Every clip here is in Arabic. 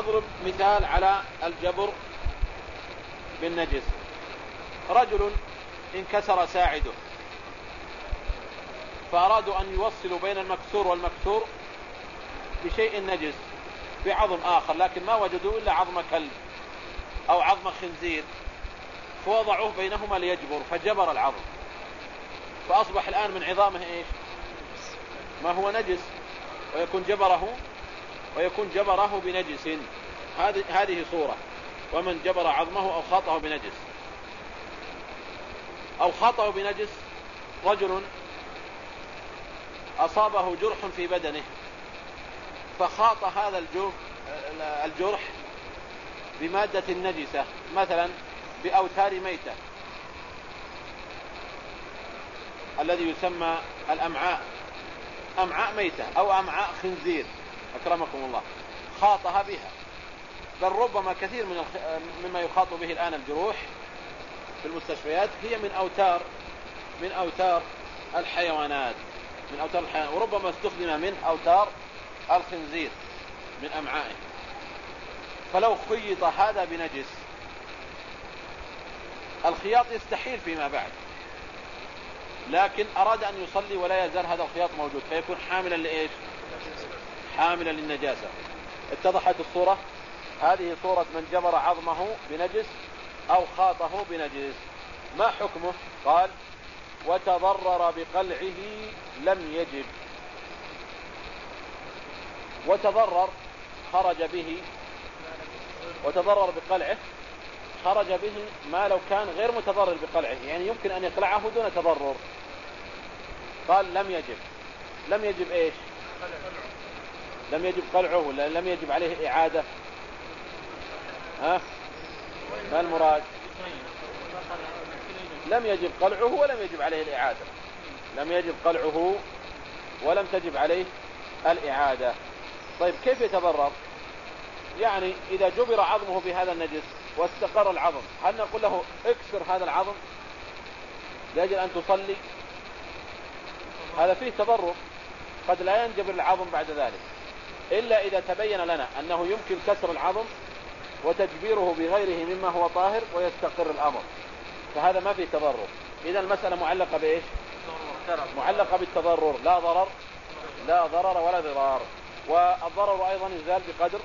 نضرب مثال على الجبر بالنجس. رجل انكسر ساعده. فأرادوا أن يوصلوا بين المكسور والمكسور بشيء نجس بعظم آخر لكن ما وجدوا إلا عظم كلب أو عظم خنزير. فوضعوه بينهما ليجبر فجبر العظم. فأصبح الآن من عظامه إيش؟ ما هو نجس ويكون جبره ويكون جبره بنجس. هذه صورة. ومن جبر عظمه أو خاطه بنجس. أو خاطه بنجس رجل أصابه جرح في بدنه فخاط هذا الجرح, الجرح بمادة نجسة مثلا بأوتار ميتة. الذي يسمى الأمعاء. أمعاء ميتة أو أمعاء خنزير. أكرمكم الله. خاطها بها. بل ربما كثير من الخ... مما يخاط به الآن الجروح في المستشفيات هي من أوتار من أوتار الحيوانات. من أوتار الحيوانات. وربما استخدم من أوتار الخنزير من أمعائه. فلو خيط هذا بنجس الخياط يستحيل فيما بعد. لكن أراد أن يصلي ولا يزال هذا الخياط موجود فيكون حاملا لإيش؟ حاملا للنجاسة. اتضحت الصورة. هذه صورة من جبر عظمه بنجس أو خاطه بنجس. ما حكمه؟ قال وتضرر بقلعه لم يجب. وتضرر خرج به. وتضرر بقلعه. خرج به ما لو كان غير متضرر بقلعه. يعني يمكن أن يقلعه دون تضرر. قال لم يجب. لم يجب إيش؟ لم يجب قلعه ولا لم يجب عليه إعادة؟ ها؟ ما المراد؟ لم يجب قلعه ولم يجب عليه الإعادة. لم يجب قلعه ولم تجب عليه الإعادة. طيب كيف يتبرر يعني إذا جبر عظمه بهذا النجس واستقر العظم هل نقول له اكسر هذا العظم؟ لأجل أن تصلي؟ هذا فيه تبرر قد لا ينجبر العظم بعد ذلك. إلا إذا تبين لنا أنه يمكن كسر العظم وتجبيره بغيره مما هو طاهر ويستقر الأمر. فهذا ما فيه تضرر. إذا المسألة معلقة بإيش؟ معلقة بالتضرر. لا ضرر لا ضرر ولا ضرار. والضرر أيضا يزال بقدر.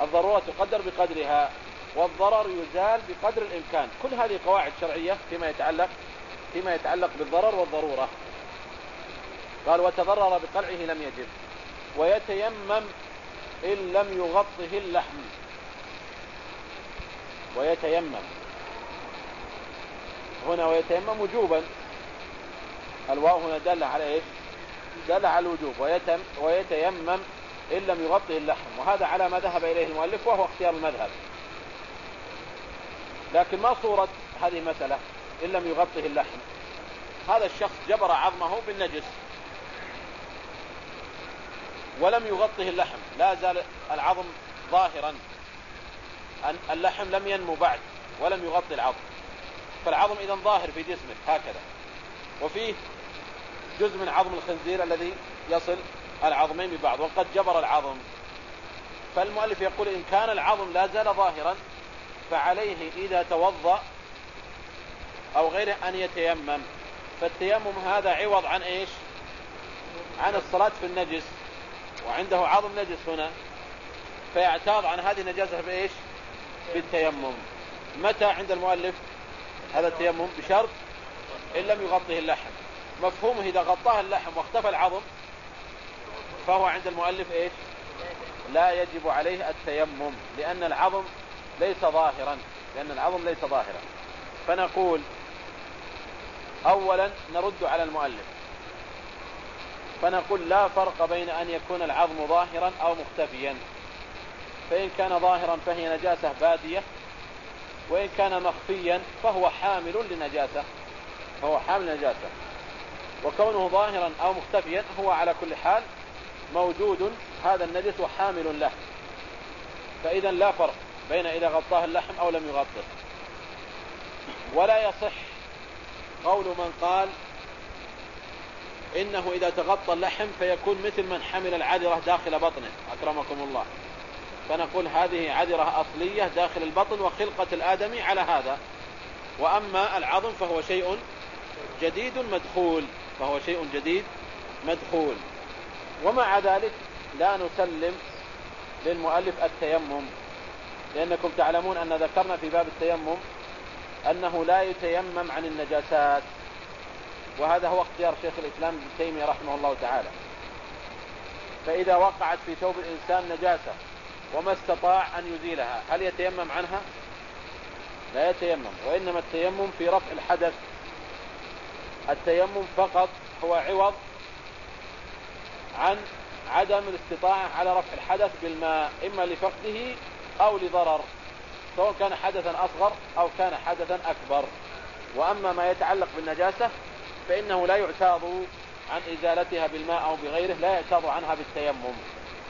الضرورة تقدر بقدرها والضرر يزال بقدر الإمكان. كل هذه قواعد شرعية فيما يتعلق فيما يتعلق بالضرر والضرورة. قال وتضرر بقلعه لم يجب. ويتيمم إن لم يغطه اللحم. ويتيمم. هنا ويتيمم وجوبا. الواو هنا دل على إيش؟ دل على الوجوب. ويتم ويتيمم إن لم يغطه اللحم. وهذا على ما ذهب إليه المؤلف وهو اختيار المذهب. لكن ما صورة هذه المسألة؟ إن لم يغطه اللحم. هذا الشخص جبر عظمه بالنجس. ولم يغطه اللحم. لا زال العظم ظاهرا. اللحم لم ينمو بعد ولم يغطي العظم. فالعظم إذا ظاهر في جسمك هكذا. وفيه جزء من عظم الخنزير الذي يصل العظمين ببعض وقد جبر العظم. فالمؤلف يقول إن كان العظم لا زال ظاهرا فعليه إذا توضأ أو غيره أن يتيمم. فالتيمم هذا عوض عن إيش؟ عن الصلاة في النجس. وعنده عظم نجس هنا فيعتاض عن هذه النجاسة بإيش؟ بالتيمم. متى عند المؤلف هذا التيمم؟ بشرط إن لم يغطيه اللحم. مفهومه إذا غطاه اللحم واختفى العظم فهو عند المؤلف إيش؟ لا يجب عليه التيمم لأن العظم ليس ظاهرا لأن العظم ليس ظاهرا. فنقول أولا نرد على المؤلف. فنقول لا فرق بين أن يكون العظم ظاهرا أو مختفيا. فإن كان ظاهرا فهي نجاسة بادية وإن كان مخفيا فهو حامل لنجاسة فهو حامل لنجاسة. وكونه ظاهرا أو مختفيا هو على كل حال موجود هذا النجس وحامل له. فإذا لا فرق بين إذا غطاه اللحم أو لم يغطه. ولا يصح قول من قال إنه إذا تغطى اللحم فيكون مثل من حمل العذرة داخل بطنه. أكرمكم الله. فنقول هذه عذرة أصلية داخل البطن وخلقة الآدمي على هذا. وأما العظم فهو شيء جديد مدخول. فهو شيء جديد مدخول. ومع ذلك لا نسلم للمؤلف التيمم. لأنكم تعلمون أن ذكرنا في باب التيمم أنه لا يتيمم عن النجاسات. وهذا هو اختيار شيخ الإسلام ابن تيمية رحمه الله تعالى. فإذا وقعت في ثوب الإنسان نجاسة وما استطاع أن يزيلها هل يتيمم عنها؟ لا يتيمم وإنما التيمم في رفع الحدث. التيمم فقط هو عوض عن عدم الاستطاعة على رفع الحدث بالماء إما لفقده أو لضرر سواء كان حدثا أصغر أو كان حدثا أكبر. وأما ما يتعلق بالنجاسة فإنه لا يعتاض عن إزالتها بالماء أو بغيره لا يعتاض عنها بالتيمم.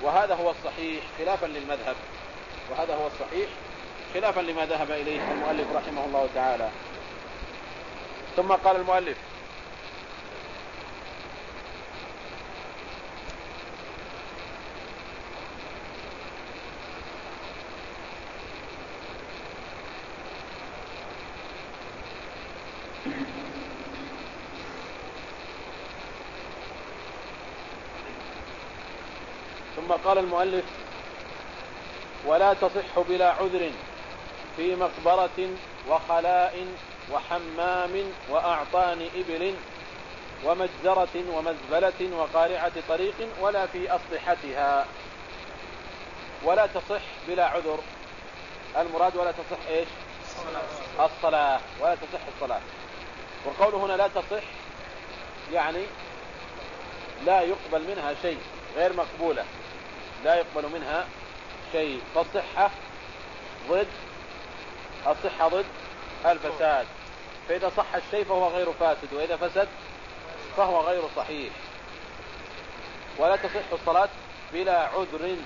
وهذا هو الصحيح خلافا للمذهب. وهذا هو الصحيح خلافا لما ذهب إليه المؤلف رحمه الله تعالى. ثم قال المؤلف ثم قال المؤلف ولا تصح بلا عذر في مقبرة وخلاء وحمام وأعطان إبل ومجزرة ومزبلة وقارعة طريق ولا في أصلحتها. ولا تصح بلا عذر. المراد ولا تصح إيش؟ الصلاة, الصلاة. ولا تصح الصلاة. وقوله هنا لا تصح يعني لا يقبل منها شيء غير مقبولة. لا يقبل منها شيء. فالصحة ضد الصحة ضد الفساد. فإذا صح الشيء فهو غير فاسد وإذا فسد فهو غير صحيح. ولا تصح الصلاة بلا عذر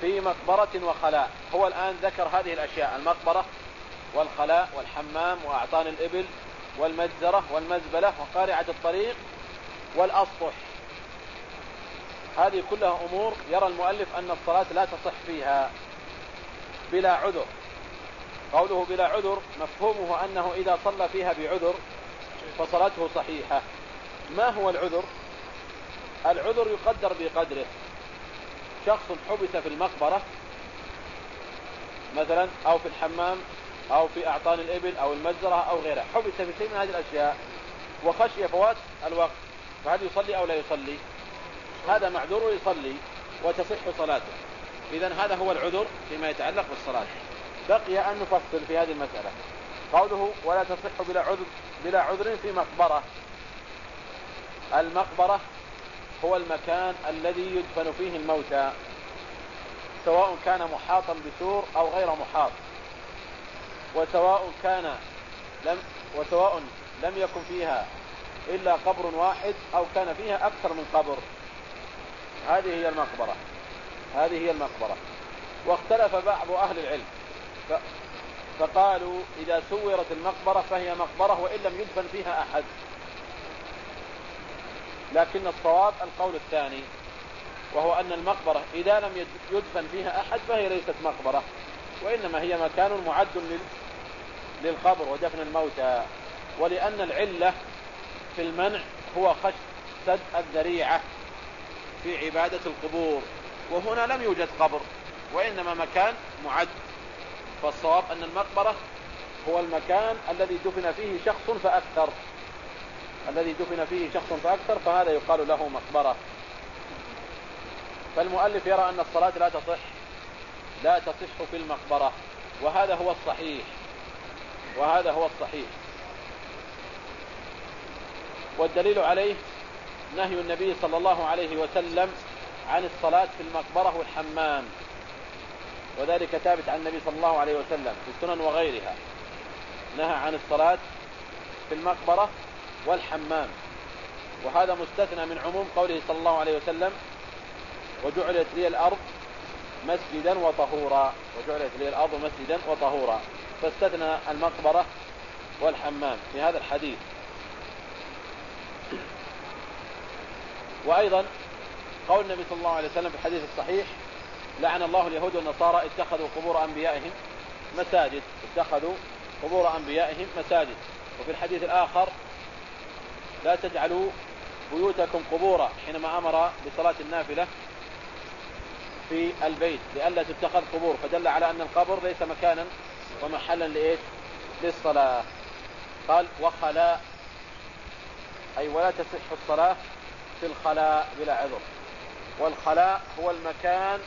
في مقبرة وخلاء. هو الآن ذكر هذه الأشياء المقبرة والخلاء والحمام وأعطان الإبل والمجزرة والمزبلة وقارعة الطريق والأسطح هذه كلها أمور يرى المؤلف أن الصلاة لا تصح فيها بلا عذر. قوله بلا عذر مفهومه أنه إذا صلى فيها بعذر فصلاته صحيحة. ما هو العذر؟ العذر يقدر بقدره. شخص حبس في المقبرة مثلا أو في الحمام أو في أعطان الإبل أو المجزرة أو غيرها. حبس في شيء من هذه الأشياء وخشي فوات الوقت فهل يصلي أو لا يصلي؟ هذا معذور ويصلي وتصح صلاته. إذا هذا هو العذر فيما يتعلق بالصلاة. بقي أن نفصل في هذه المسألة. قوله ولا تصح بلا عذر, بلا عذر في مقبرة. المقبرة هو المكان الذي يدفن فيه الموتى سواء كان محاطا بسور أو غير محاط. وسواء كان لم وسواء لم يكن فيها إلا قبر واحد أو كان فيها أكثر من قبر. هذه هي المقبرة. هذه هي المقبرة. واختلف بعض أهل العلم. ف... فقالوا إذا سورت المقبرة فهي مقبرة وإن لم يدفن فيها أحد. لكن الصواب القول الثاني وهو أن المقبرة إذا لم يدفن فيها أحد فهي ليست مقبرة وإنما هي مكان معد للقبر ودفن الموتى. ولأن العلة في المنع هو خش سد الذريعة. في عبادة القبور وهنا لم يوجد قبر وإنما مكان معد. فالصواب أن المقبرة هو المكان الذي دفن فيه شخص فأكثر. الذي دفن فيه شخص فأكثر فهذا يقال له مقبرة. فالمؤلف يرى أن الصلاة لا تصح لا تصح في المقبرة وهذا هو الصحيح. وهذا هو الصحيح. والدليل عليه نهي النبي صلى الله عليه وسلم عن الصلاة في المقبرة والحمام. وذلك ثابت عن النبي صلى الله عليه وسلم في السنن وغيرها. نهى عن الصلاة في المقبرة والحمام. وهذا مستثنى من عموم قوله صلى الله عليه وسلم وجعلت لي الأرض مسجدا وطهورا. وجعلت لي الأرض مسجدا وطهورا. فاستثنى المقبرة والحمام في هذا الحديث. وأيضا قول النبي صلى الله عليه وسلم في الحديث الصحيح لعن الله اليهود والنصارى اتخذوا قبور أنبيائهم مساجد. اتخذوا قبور أنبيائهم مساجد. وفي الحديث الآخر لا تجعلوا بيوتكم قبورا حينما أمر بصلاة النافلة في البيت لئلا تتخذ قبور. فدل على أن القبر ليس مكانا ومحلا لإيش؟ للصلاة. قال وخلاء أي ولا تصح الصلاة في الخلاء بلا عذر. والخلاء هو المكان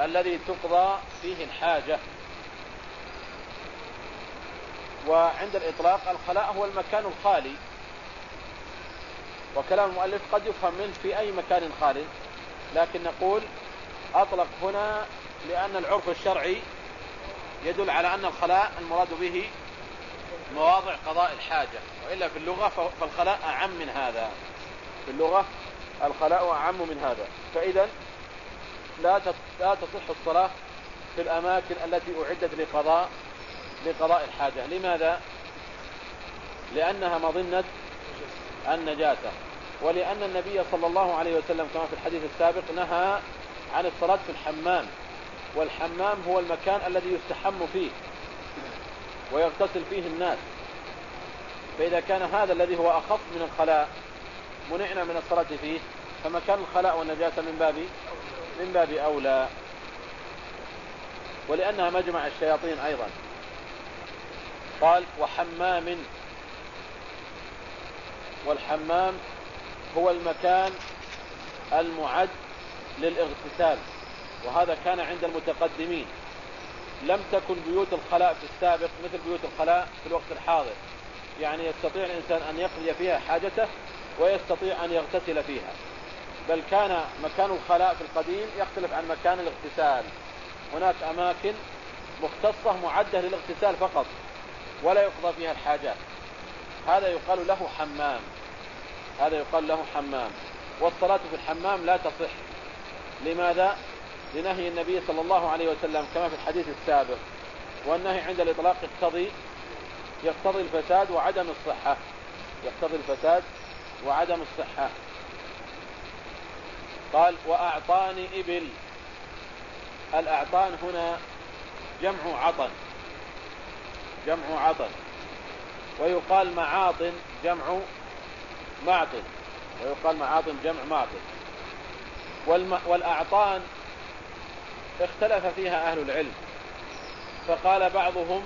الذي تقضى فيه الحاجة. وعند الإطلاق الخلاء هو المكان الخالي. وكلام المؤلف قد يفهم منه في أي مكان خالي. لكن نقول أطلق هنا لأن العرف الشرعي يدل على أن الخلاء المراد به مواضع قضاء الحاجة. وإلا في اللغة فالخلاء أعم من هذا. في اللغة الخلاء أعم من هذا. فإذا لا لا تصح الصلاة في الأماكن التي أعدت لقضاء لقضاء الحاجة. لماذا؟ لأنها مظنة النجاسة ولأن النبي صلى الله عليه وسلم كما في الحديث السابق نهى عن الصلاة في الحمام. والحمام هو المكان الذي يستحم فيه ويغتسل فيه الناس. فإذا كان هذا الذي هو أخف من الخلاء منعنا من الصلاة فيه فمكان الخلاء والنجاسة من باب من باب أولى. ولأنها مجمع الشياطين أيضا. قال وحمام. والحمام هو المكان المعد للإغتسال وهذا كان عند المتقدمين. لم تكن بيوت الخلاء في السابق مثل بيوت الخلاء في الوقت الحاضر. يعني يستطيع الإنسان أن يقضي فيها حاجته ويستطيع أن يغتسل فيها. بل كان مكان الخلاء في القديم يختلف عن مكان الاغتسال. هناك أماكن مختصة معدة للاغتسال فقط ولا يقضى فيها الحاجات. هذا يقال له حمام. هذا يقال له حمام. والصلاة في الحمام لا تصح. لماذا؟ لنهي النبي صلى الله عليه وسلم كما في الحديث السابق والنهي عند الإطلاق يقتضي يقتضي الفساد وعدم الصحة. يقتضي الفساد وعدم الصحة. قال وأعطاني إبل. الأعطان هنا جمع عطن. جمع عطن. ويقال معاطن جمع معطن. ويقال معاطن جمع معطن. والأعطان اختلف فيها أهل العلم. فقال بعضهم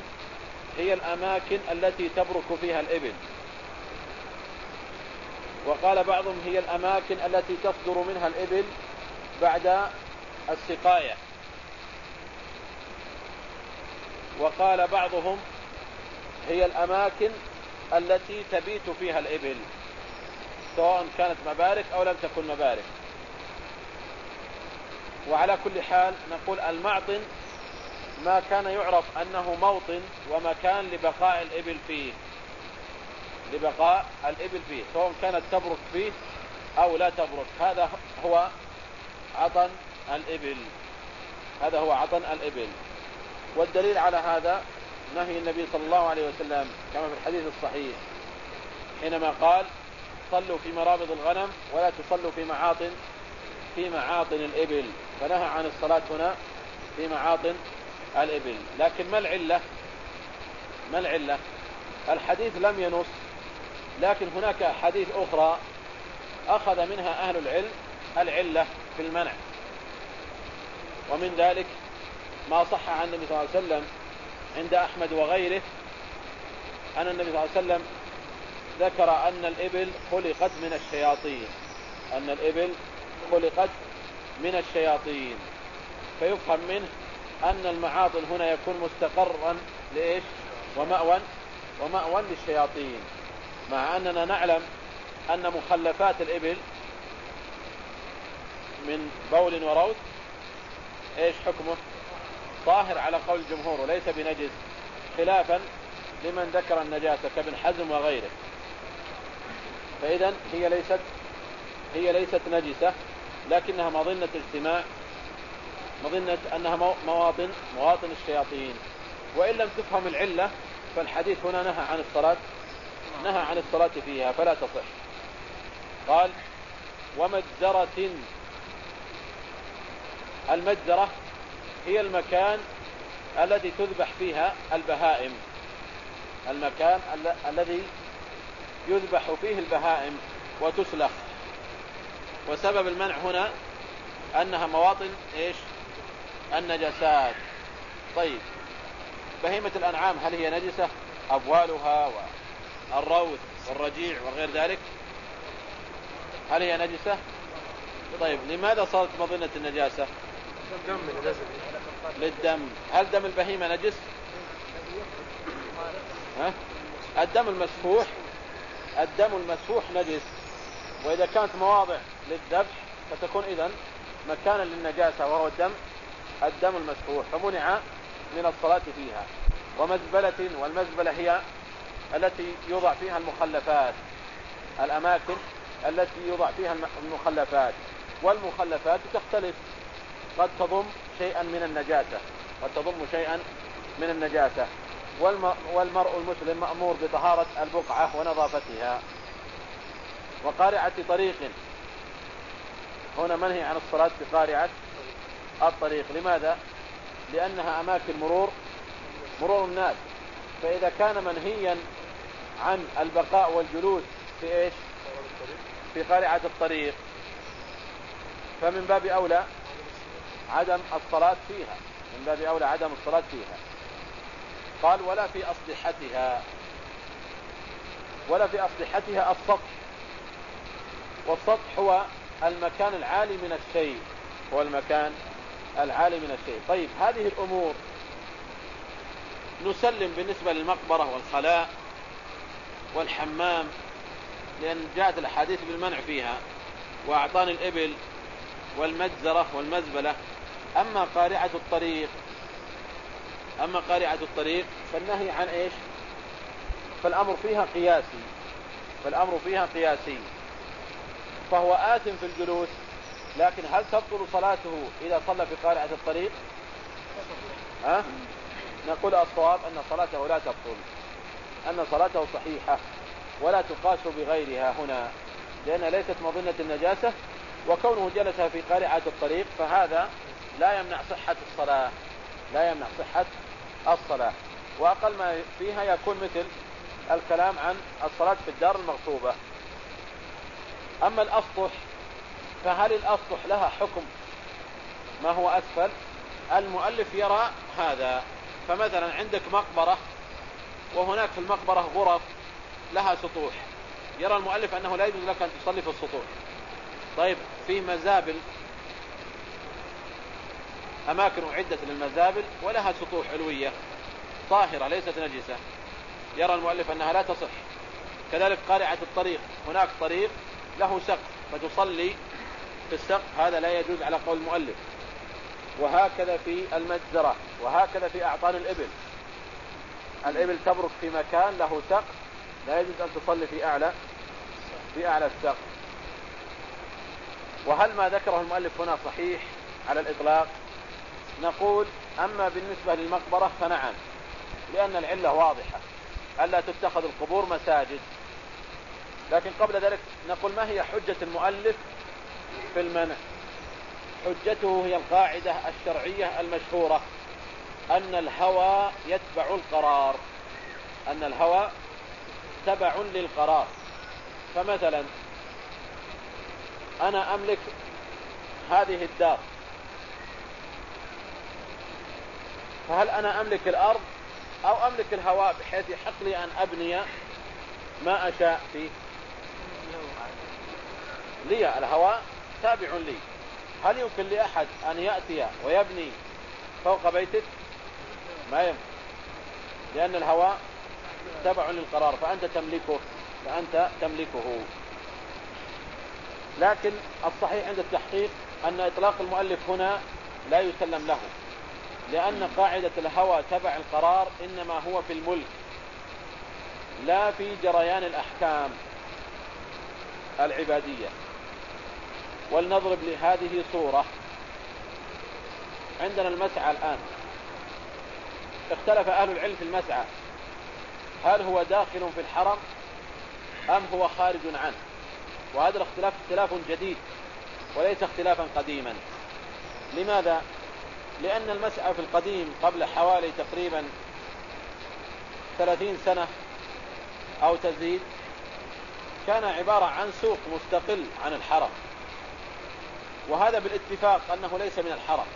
هي الأماكن التي تبرك فيها الإبل. وقال بعضهم هي الأماكن التي تصدر منها الإبل بعد السقاية. وقال بعضهم هي الأماكن التي تبيت فيها الإبل سواء كانت مبارك أو لم تكن مبارك. وعلى كل حال نقول المعطن ما كان يعرف أنه موطن ومكان لبقاء الإبل فيه. لبقاء الإبل فيه سواء كانت تبرك فيه أو لا تبرك هذا هو عطن الإبل. هذا هو عطن الإبل. والدليل على هذا نهي النبي صلى الله عليه وسلم كما في الحديث الصحيح حينما قال صلوا في مرابض الغنم ولا تصلوا في معاطن في معاطن الإبل. فنهى عن الصلاة هنا في معاطن الإبل. لكن ما العلة؟ ما العلة؟ الحديث لم ينص لكن هناك حديث أخرى أخذ منها أهل العلم العلة في المنع. ومن ذلك ما صح عن النبي صلى الله عليه وسلم عند أحمد وغيره أن النبي صلى الله عليه وسلم ذكر أن الإبل خلقت من الشياطين. أن الإبل خلقت من الشياطين. فيفهم منه أن المعاطن هنا يكون مستقرا لإيش؟ ومأوى ومأوى للشياطين. مع أننا نعلم أن مخلفات الإبل من بول وروث إيش حكمه؟ طاهر على قول الجمهور وليس بنجس خلافا لمن ذكر النجاسة كابن حزم وغيره. فإذا هي ليست هي ليست نجسة لكنها مظنة اجتماع مظنة أنها مواطن مواطن الشياطين. وإن لم تفهم العلة فالحديث هنا نهى عن الصلاة. نهى عن الصلاة فيها فلا تصح. قال ومجزرة. المجزرة هي المكان الذي تذبح فيها البهائم. المكان ال الذي يذبح فيه البهائم وتسلخ. وسبب المنع هنا أنها مواطن إيش؟ النجسات طيب بهيمة الأنعام هل هي نجسة؟ أبوالها والروث والرجيع وغير ذلك؟ هل هي نجسة؟ طيب لماذا صارت مظنة النجاسة؟ للدم هل دم البهيمة نجس؟ ها؟ الدم المسفوح؟ الدم المسفوح نجس. وإذا كانت مواضع للذبح فتكون إذن مكانا للنجاسة وهو الدم الدم المسفوح. فمنع من الصلاة فيها. ومزبلة والمزبلة هي التي يوضع فيها المخلفات. الأماكن التي يوضع فيها المخلفات. والمخلفات تختلف. قد تضم شيئا من النجاسة. قد تضم شيئا من النجاسة. والمرء المسلم مأمور بطهارة البقعة ونظافتها. وقارعة طريق. هنا منهي عن الصلاة بقارعة الطريق. لماذا؟ لأنها أماكن مرور مرور الناس. فإذا كان منهيا عن البقاء والجلوس في إيش؟ في قارعة الطريق. فمن باب أولى عدم الصلاة فيها. من باب أولى عدم الصلاة فيها. قال ولا في أصلحتها. ولا في أصلحتها السطح. والسطح هو المكان العالي من الشيء. هو المكان العالي من الشيء. طيب هذه الأمور نسلم بالنسبة للمقبرة والخلاء. والحمام لأن جاءت الأحاديث بالمنع فيها وأعطان الإبل والمجزرة والمزبلة. أما قارعة الطريق أما قارعة الطريق فالنهي عن إيش؟ فالأمر فيها قياسي فالأمر فيها قياسي. فهو آثم في الجلوس لكن هل تبطل صلاته إذا صلى في قارعة الطريق؟ ها؟ نقول الصواب أن صلاته لا تبطل. أن صلاته صحيحة ولا تقاس بغيرها هنا لأن ليست مظنة النجاسة وكونه جلس في قارعة الطريق فهذا لا يمنع صحة الصلاة لا يمنع صحة الصلاة. وأقل ما فيها يكون مثل الكلام عن الصلاة في الدار المغصوبة. أما الأسطح فهل الأسطح لها حكم؟ ما هو أسفل؟ المؤلف يرى هذا. فمثلا عندك مقبرة وهناك في المقبرة غرف لها سطوح. يرى المؤلف أنه لا يجوز لك أن تصلي في السطوح. طيب في مزابل. أماكن أعدت للمزابل ولها سطوح علوية. طاهرة ليست نجسة. يرى المؤلف أنها لا تصح. كذلك قارعة الطريق. هناك طريق له سقف فتصلي في السقف. هذا لا يجوز على قول المؤلف. وهكذا في المجزرة. وهكذا في أعطان الإبل. الإبل تبرك في مكان له سقف لا يجوز أن تصلي في أعلى في أعلى السقف. وهل ما ذكره المؤلف هنا صحيح على الإطلاق؟ نقول أما بالنسبة للمقبرة فنعم لأن العلة واضحة. ألا تتخذ القبور مساجد. لكن قبل ذلك نقول ما هي حجة المؤلف في المنع؟ حجته هي القاعدة الشرعية المشهورة. أن الهوى يتبع القرار. أن الهوى تبع للقرار. فمثلا أنا أملك هذه الدار. فهل أنا أملك الأرض أو أملك الهواء بحيث يحق لي أن أبني ما أشاء فيه؟ لي الهواء تابع لي. هل يمكن لأحد أن يأتي ويبني فوق بيتك؟ ما يمكن لأن الهواء تبع للقرار فأنت تملكه فأنت تملكه. لكن الصحيح عند التحقيق أن إطلاق المؤلف هنا لا يسلم له لأن قاعدة الهوى تبع القرار إنما هو في الملك لا في جريان الأحكام العبادية. ولنضرب لهذه صورة. عندنا المسعى الآن. اختلف أهل العلم في المسعى. هل هو داخل في الحرم أم هو خارج عنه؟ وهذا الاختلاف اختلاف جديد وليس اختلافا قديما. لماذا؟ لأن المسعى في القديم قبل حوالي تقريبا ثلاثين سنة أو تزيد كان عبارة عن سوق مستقل عن الحرم. وهذا بالاتفاق أنه ليس من الحرم.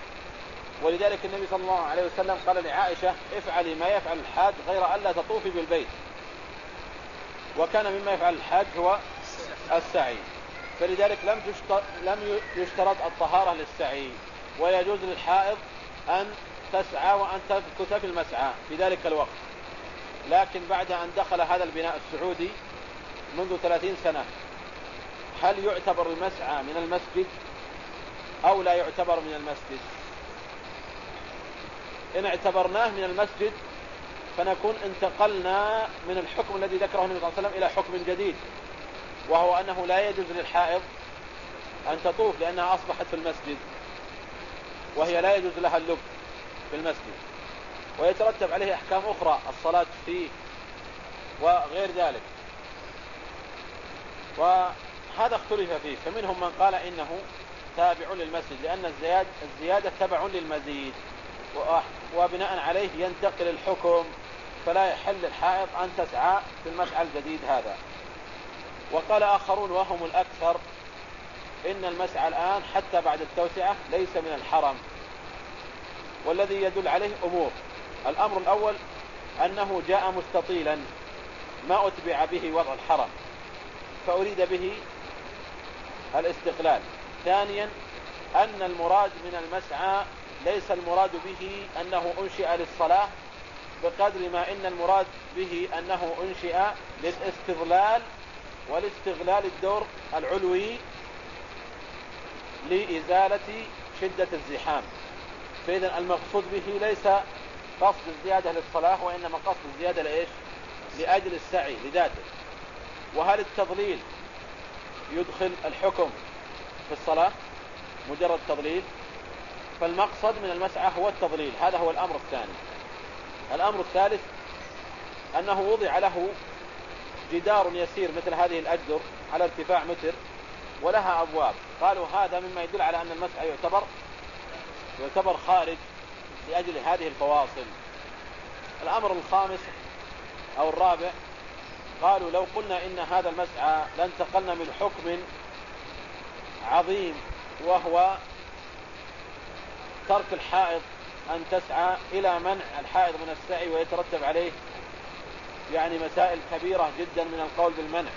ولذلك النبي صلى الله عليه وسلم قال لعائشة افعلي ما يفعل الحاج غير ألا تطوفي بالبيت. وكان مما يفعل الحاج هو السعي. فلذلك لم لم يشترط الطهارة للسعي. ويجوز للحائض أن تسعى وأن تمكث في المسعى في ذلك الوقت. لكن بعد أن دخل هذا البناء السعودي منذ ثلاثين سنة هل يعتبر المسعى من المسجد أو لا يعتبر من المسجد؟ إن اعتبرناه من المسجد فنكون انتقلنا من الحكم الذي ذكره النبي صلى الله عليه وسلم إلى حكم جديد وهو أنه لا يجوز للحائض أن تطوف لأنها أصبحت في المسجد وهي لا يجوز لها اللب في المسجد ويترتب عليه أحكام أخرى الصلاة فيه وغير ذلك. وهذا اختلف فيه فمنهم من قال إنه تابع للمسجد لأن الزياد الزيادة تبع للمزيد. وبناء عليه ينتقل الحكم فلا يحل الحائط أن تسعى في المسعى الجديد هذا. وقال آخرون وهم الأكثر إن المسعى الآن حتى بعد التوسعة ليس من الحرم. والذي يدل عليه أمور. الأمر الأول أنه جاء مستطيلا ما أتبع به وضع الحرم فأريد به الاستقلال. ثانيا أن المراد من المسعى ليس المراد به أنه أنشئ للصلاة بقدر ما إن المراد به أنه أنشئ للاستغلال والاستغلال الدور العلوي لإزالة شدة الزحام. فإذا المقصود به ليس قصد الزيادة للصلاة وإنما قصد الزيادة لإيش؟ لأجل السعي لذاته. وهل التضليل يدخل الحكم في الصلاة؟ مجرد تضليل. فالمقصد من المسعى هو التضليل هذا هو الأمر الثاني. الأمر الثالث أنه وضع له جدار يسير مثل هذه الأجدر على ارتفاع متر ولها أبواب. قالوا هذا مما يدل على أن المسعى يعتبر يعتبر خارج لأجل هذه الفواصل. الأمر الخامس أو الرابع قالوا لو قلنا إن هذا المسعى لانتقلنا من حكم عظيم وهو ترك الحائض أن تسعى إلى منع الحائض من السعي ويترتب عليه يعني مسائل كبيرة جدا من القول بالمنع.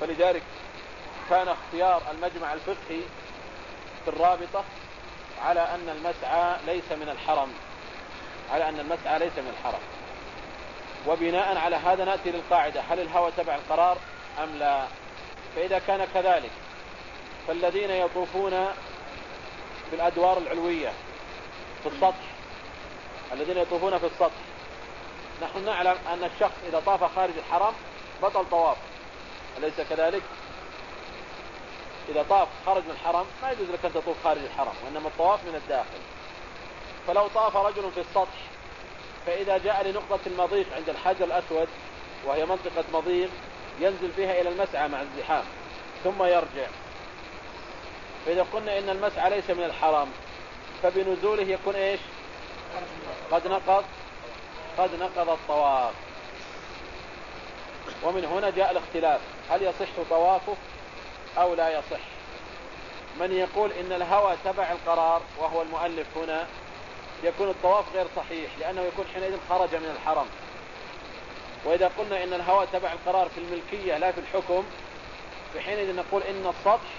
فلذلك كان اختيار المجمع الفقهي في الرابطة على أن المسعى ليس من الحرم على أن المسعى ليس من الحرم. وبناء على هذا نأتي للقاعدة هل الهوى تبع القرار أم لا؟ فإذا كان كذلك فالذين يطوفون في الأدوار العلوية في السطح الذين يطوفون في السطح. نحن نعلم أن الشخص إذا طاف خارج الحرم بطل طواف. أليس كذلك؟ إذا طاف خرج من الحرم ما يجوز لك أن تطوف خارج الحرم وإنما الطواف من الداخل. فلو طاف رجل في السطح فإذا جاء لنقطة المضيق عند الحجر الأسود وهي منطقة مضيق ينزل فيها إلى المسعى مع الزحام ثم يرجع. فإذا قلنا إن المسعى ليس من الحرم فبنزوله يكون إيش؟ قد نقض قد نقض الطواف. ومن هنا جاء الاختلاف. هل يصح طوافه أو لا يصح؟ من يقول إن الهوى تبع القرار وهو المؤلف هنا يكون الطواف غير صحيح لأنه يكون حينئذ خرج من الحرم. وإذا قلنا إن الهوى تبع القرار في الملكية لا في الحكم فحينئذ نقول إن السطح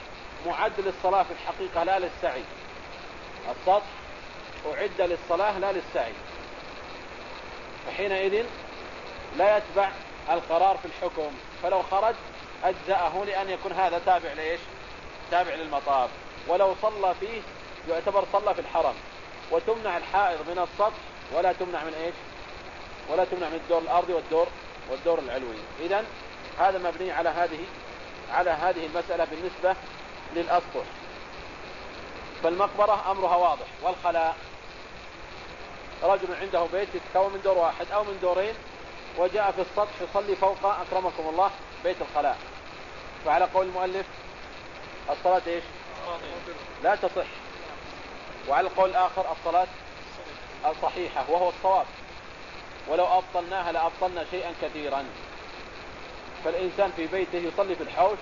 معد للصلاة في الحقيقة لا للسعي. السطح أعد للصلاة لا للسعي. فحينئذ لا يتبع القرار في الحكم. فلو خرج أجزأه لأن يكون هذا تابع لإيش؟ تابع للمطاف. ولو صلى فيه يعتبر صلى في الحرم. وتمنع الحائض من السطح ولا تمنع من إيش؟ ولا تمنع من الدور الأرضي والدور والدور العلوي. اذا هذا مبني على هذه على هذه المسألة بالنسبة للأسطح فالمقبرة أمرها واضح والخلاء رجل عنده بيت يتكون من دور واحد أو من دورين وجاء في السطح يصلي فوق أكرمكم الله بيت الخلاء. فعلى قول المؤلف الصلاة إيش؟ لا تصح. وعلى القول الآخر الصلاة الصحيحة وهو الصواب. ولو أبطلناها لأبطلنا شيئا كثيرا. فالإنسان في بيته يصلي في الحوش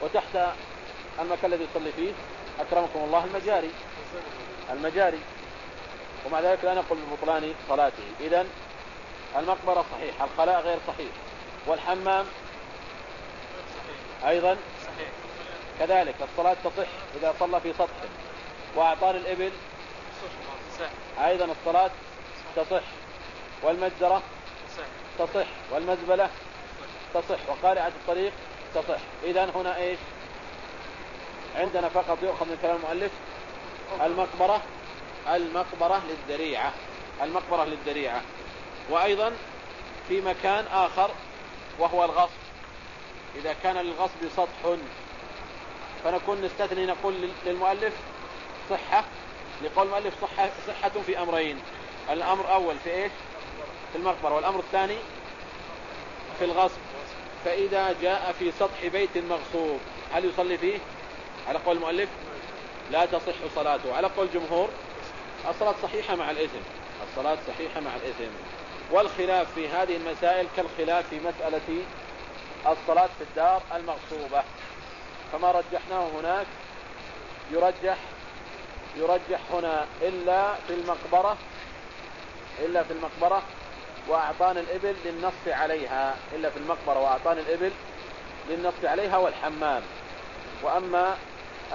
وتحت المكان الذي يصلي فيه أكرمكم الله المجاري. المجاري. ومع ذلك لا نقول ببطلان صلاته. إذا المقبرة صحيح الخلاء غير صحيح. والحمام أيضا كذلك. الصلاة تصح إذا صلى في سطح. وأعطان الإبل أيضا الصلاة تصح. والمجزرة تصح. والمزبلة تصح. وقارعة الطريق تصح. إذا هنا إيش؟ عندنا فقط يؤخذ من كلام المؤلف المقبرة المقبرة للذريعة المقبرة للذريعة. وأيضا في مكان آخر وهو الغصب. إذا كان للغصب سطح فنكون نستثني نقول للمؤلف صحة لقول المؤلف صحة, صحة في أمرين. الأمر الأول في إيش؟ في المقبرة. والأمر الثاني في الغصب. فإذا جاء في سطح بيت مغصوب هل يصلي فيه؟ على قول المؤلف لا تصح صلاته. على قول الجمهور الصلاة صحيحة مع الإثم. الصلاة صحيحة مع الإثم. والخلاف في هذه المسائل كالخلاف في مسألة الصلاة في الدار المغصوبة. فما رجحناه هناك يرجح يرجح هنا إلا في المقبرة إلا في المقبرة وأعطان الإبل للنص عليها إلا في المقبرة وأعطان الإبل للنص عليها والحمام. وأما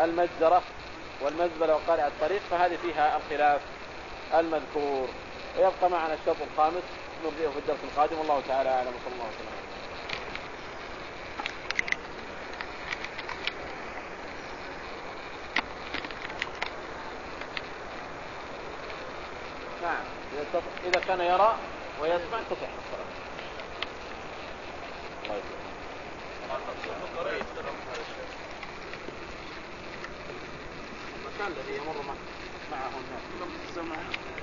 المجزرة والمزبلة وقارع الطريق فهذه فيها الخلاف المذكور. ويبقى معنا الشوط الخامس نرجئه في الدرس القادم. والله تعالى أعلم. وصلى الله وسلم. نعم إذا كان يرى ويسمع تصح الصلاة. المكان الذي يمر معه الناس